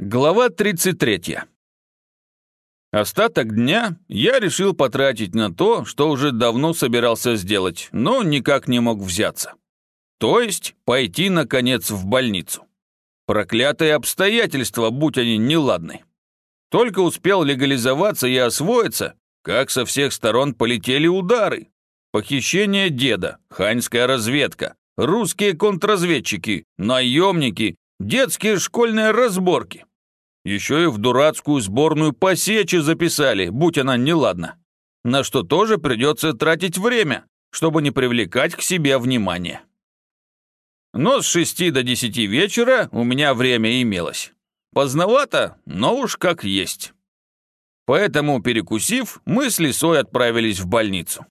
Глава 33. Остаток дня я решил потратить на то, что уже давно собирался сделать, но никак не мог взяться. То есть пойти, наконец, в больницу. Проклятые обстоятельства, будь они неладны. Только успел легализоваться и освоиться, как со всех сторон полетели удары. Похищение деда, ханьская разведка, русские контрразведчики, наемники, детские школьные разборки. Еще и в дурацкую сборную по сече записали, будь она неладна. На что тоже придется тратить время, чтобы не привлекать к себе внимание. Но с шести до десяти вечера у меня время имелось. Поздновато, но уж как есть. Поэтому, перекусив, мы с Лисой отправились в больницу.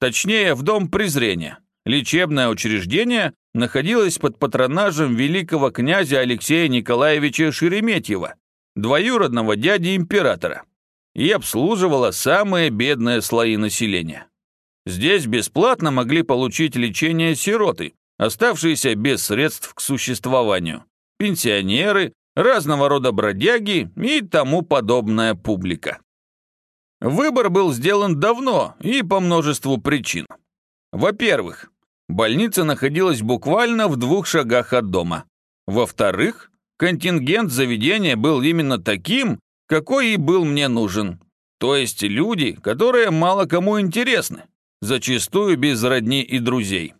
Точнее, в дом презрения. Лечебное учреждение находилось под патронажем великого князя Алексея Николаевича Шереметьева, двоюродного дяди императора, и обслуживала самые бедные слои населения. Здесь бесплатно могли получить лечение сироты, оставшиеся без средств к существованию, пенсионеры, разного рода бродяги и тому подобная публика. Выбор был сделан давно и по множеству причин. Во-первых, больница находилась буквально в двух шагах от дома. Во-вторых, контингент заведения был именно таким, какой и был мне нужен. То есть люди, которые мало кому интересны, зачастую без родни и друзей.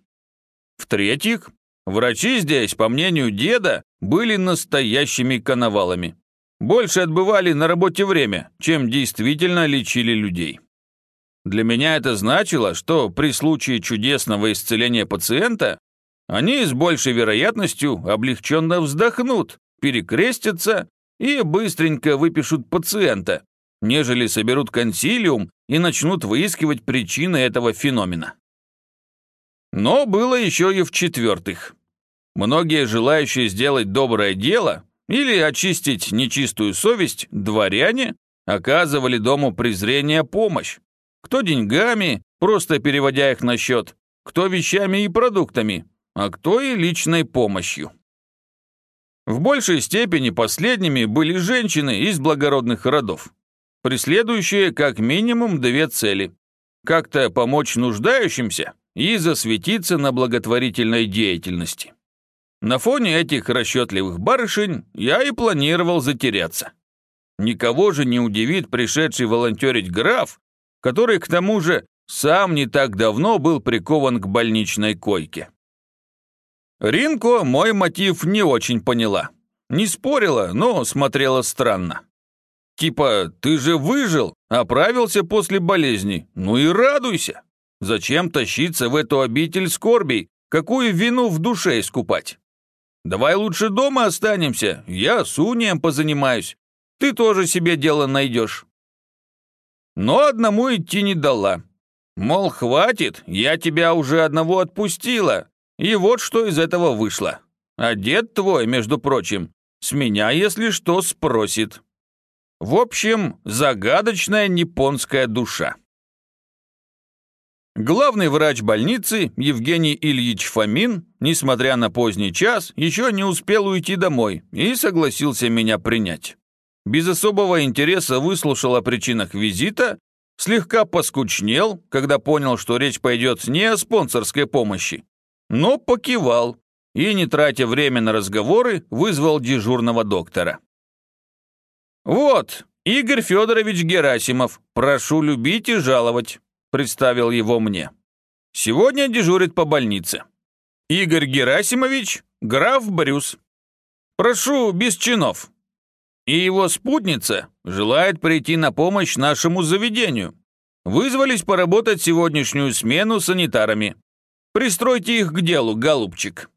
В-третьих, врачи здесь, по мнению деда, были настоящими коновалами. Больше отбывали на работе время, чем действительно лечили людей. Для меня это значило, что при случае чудесного исцеления пациента они с большей вероятностью облегченно вздохнут перекрестятся и быстренько выпишут пациента, нежели соберут консилиум и начнут выискивать причины этого феномена. Но было еще и в-четвертых. Многие желающие сделать доброе дело или очистить нечистую совесть дворяне оказывали дому презрения помощь. Кто деньгами, просто переводя их на счет, кто вещами и продуктами, а кто и личной помощью. В большей степени последними были женщины из благородных родов, преследующие как минимум две цели – как-то помочь нуждающимся и засветиться на благотворительной деятельности. На фоне этих расчетливых барышень я и планировал затеряться. Никого же не удивит пришедший волонтерить граф, который, к тому же, сам не так давно был прикован к больничной койке. Ринко мой мотив не очень поняла. Не спорила, но смотрела странно. Типа, ты же выжил, оправился после болезни, ну и радуйся. Зачем тащиться в эту обитель скорбей, какую вину в душе искупать? Давай лучше дома останемся, я с унием позанимаюсь. Ты тоже себе дело найдешь. Но одному идти не дала. Мол, хватит, я тебя уже одного отпустила, и вот что из этого вышло. А дед твой, между прочим, с меня, если что, спросит. В общем, загадочная японская душа. Главный врач больницы, Евгений Ильич Фомин, несмотря на поздний час, еще не успел уйти домой и согласился меня принять. Без особого интереса выслушал о причинах визита, слегка поскучнел, когда понял, что речь пойдет не о спонсорской помощи, но покивал и, не тратя время на разговоры, вызвал дежурного доктора. «Вот, Игорь Федорович Герасимов, прошу любить и жаловать», представил его мне. «Сегодня дежурит по больнице. Игорь Герасимович, граф Брюс. Прошу без чинов. И его спутница желает прийти на помощь нашему заведению. Вызвались поработать сегодняшнюю смену санитарами. Пристройте их к делу, голубчик».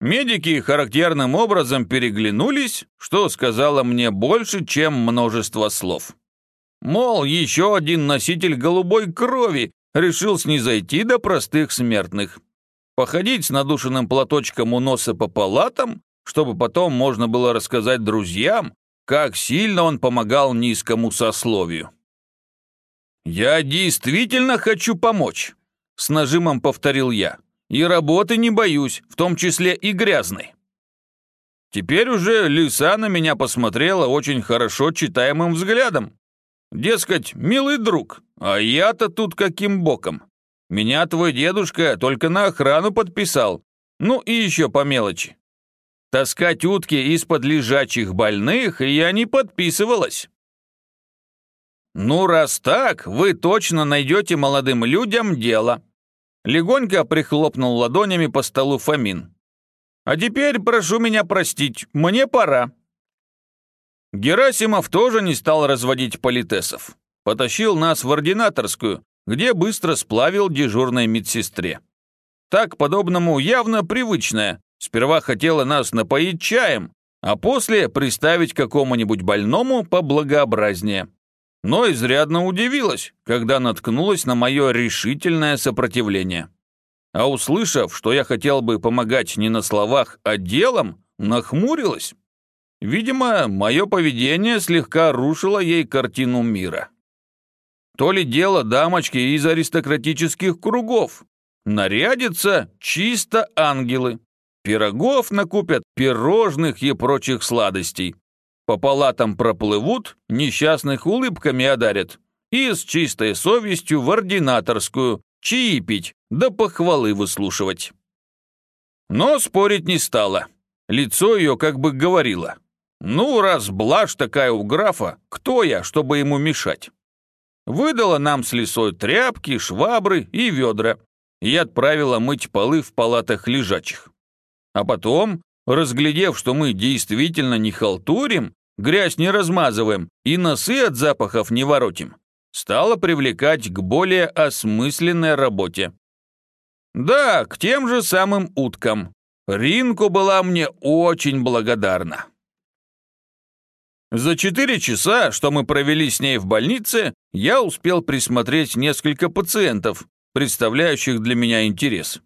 Медики характерным образом переглянулись, что сказала мне больше, чем множество слов. Мол, еще один носитель голубой крови решил снизойти до простых смертных. Походить с надушенным платочком у носа по палатам, чтобы потом можно было рассказать друзьям, как сильно он помогал низкому сословию. «Я действительно хочу помочь», с нажимом повторил я. «И работы не боюсь, в том числе и грязной». Теперь уже лиса на меня посмотрела очень хорошо читаемым взглядом. Дескать, милый друг, а я-то тут каким боком? Меня твой дедушка только на охрану подписал. Ну и еще по мелочи. Таскать утки из-под лежачих больных я не подписывалась. Ну, раз так, вы точно найдете молодым людям дело. Легонько прихлопнул ладонями по столу Фомин. А теперь прошу меня простить, мне пора. Герасимов тоже не стал разводить политесов. Потащил нас в ординаторскую, где быстро сплавил дежурной медсестре. Так подобному явно привычное. Сперва хотела нас напоить чаем, а после приставить какому-нибудь больному поблагообразнее. Но изрядно удивилась, когда наткнулась на мое решительное сопротивление. А услышав, что я хотел бы помогать не на словах, а делом, нахмурилась. Видимо, мое поведение слегка рушило ей картину мира. То ли дело дамочки из аристократических кругов. Нарядятся чисто ангелы. Пирогов накупят, пирожных и прочих сладостей. По палатам проплывут, несчастных улыбками одарят. И с чистой совестью в ординаторскую, чаи пить, да похвалы выслушивать. Но спорить не стала. Лицо ее как бы говорило. Ну, раз блажь такая у графа, кто я, чтобы ему мешать? Выдала нам с лесой тряпки, швабры и ведра и отправила мыть полы в палатах лежачих. А потом, разглядев, что мы действительно не халтурим, грязь не размазываем и носы от запахов не воротим, стала привлекать к более осмысленной работе. Да, к тем же самым уткам. Ринку была мне очень благодарна. За четыре часа, что мы провели с ней в больнице, я успел присмотреть несколько пациентов, представляющих для меня интерес.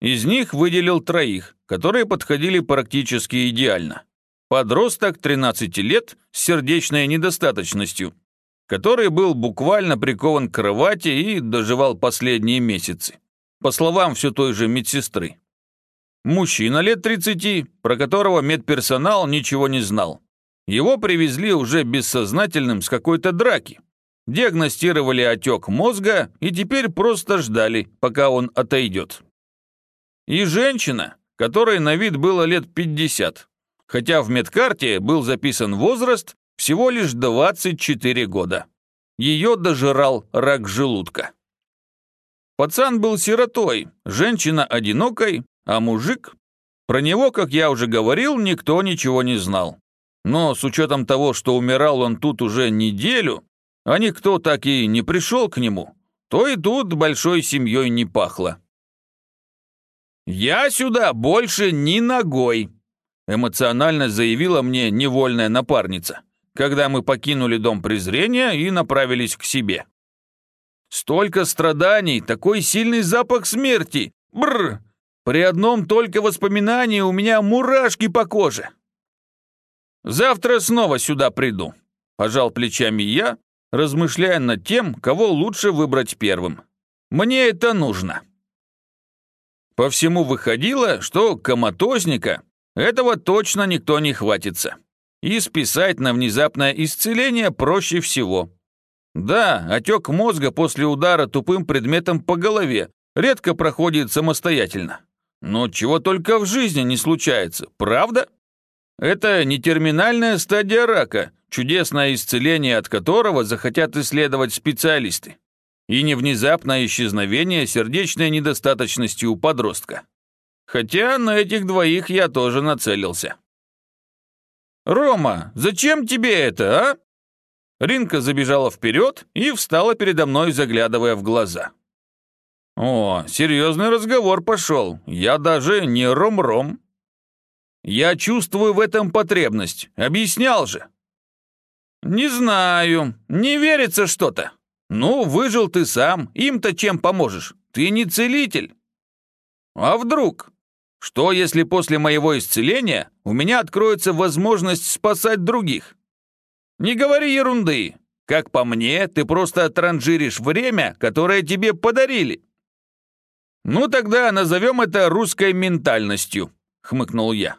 Из них выделил троих, которые подходили практически идеально. Подросток 13 лет с сердечной недостаточностью, который был буквально прикован к кровати и доживал последние месяцы, по словам все той же медсестры. Мужчина лет 30, про которого медперсонал ничего не знал. Его привезли уже бессознательным с какой-то драки. Диагностировали отек мозга и теперь просто ждали, пока он отойдет. И женщина, которой на вид было лет 50, хотя в медкарте был записан возраст всего лишь 24 года. Ее дожирал рак желудка. Пацан был сиротой, женщина одинокой, а мужик... Про него, как я уже говорил, никто ничего не знал. Но с учетом того, что умирал он тут уже неделю, а никто так и не пришел к нему, то и тут большой семьей не пахло. «Я сюда больше ни ногой», — эмоционально заявила мне невольная напарница, когда мы покинули дом презрения и направились к себе. «Столько страданий, такой сильный запах смерти! Бррр! При одном только воспоминании у меня мурашки по коже!» Завтра снова сюда приду», – пожал плечами я, размышляя над тем, кого лучше выбрать первым. «Мне это нужно». По всему выходило, что коматозника этого точно никто не хватится. И списать на внезапное исцеление проще всего. Да, отек мозга после удара тупым предметом по голове редко проходит самостоятельно. Но чего только в жизни не случается, правда? Это не терминальная стадия рака, чудесное исцеление от которого захотят исследовать специалисты. И не внезапное исчезновение сердечной недостаточности у подростка. Хотя на этих двоих я тоже нацелился. «Рома, зачем тебе это, а?» Ринка забежала вперед и встала передо мной, заглядывая в глаза. «О, серьезный разговор пошел. Я даже не ром-ром». Я чувствую в этом потребность. Объяснял же. Не знаю. Не верится что-то. Ну, выжил ты сам. Им-то чем поможешь? Ты не целитель. А вдруг? Что, если после моего исцеления у меня откроется возможность спасать других? Не говори ерунды. Как по мне, ты просто транжиришь время, которое тебе подарили. Ну тогда назовем это русской ментальностью, хмыкнул я.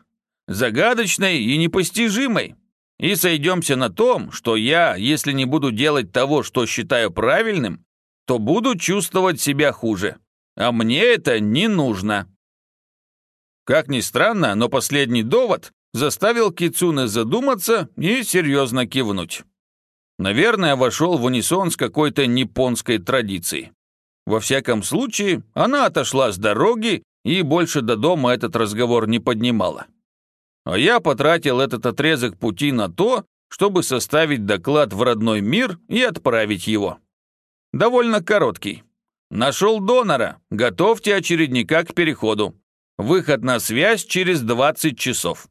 загадочной и непостижимой. И сойдемся на том, что я, если не буду делать того, что считаю правильным, то буду чувствовать себя хуже. А мне это не нужно. Как ни странно, но последний довод заставил Кицуне задуматься и серьезно кивнуть. Наверное, вошел в унисон с какой-то японской традицией. Во всяком случае, она отошла с дороги и больше до дома этот разговор не поднимала. А я потратил этот отрезок пути на то, чтобы составить доклад в родной мир и отправить его. Довольно короткий. Нашел донора, готовьте очередника к переходу. Выход на связь через 20 часов.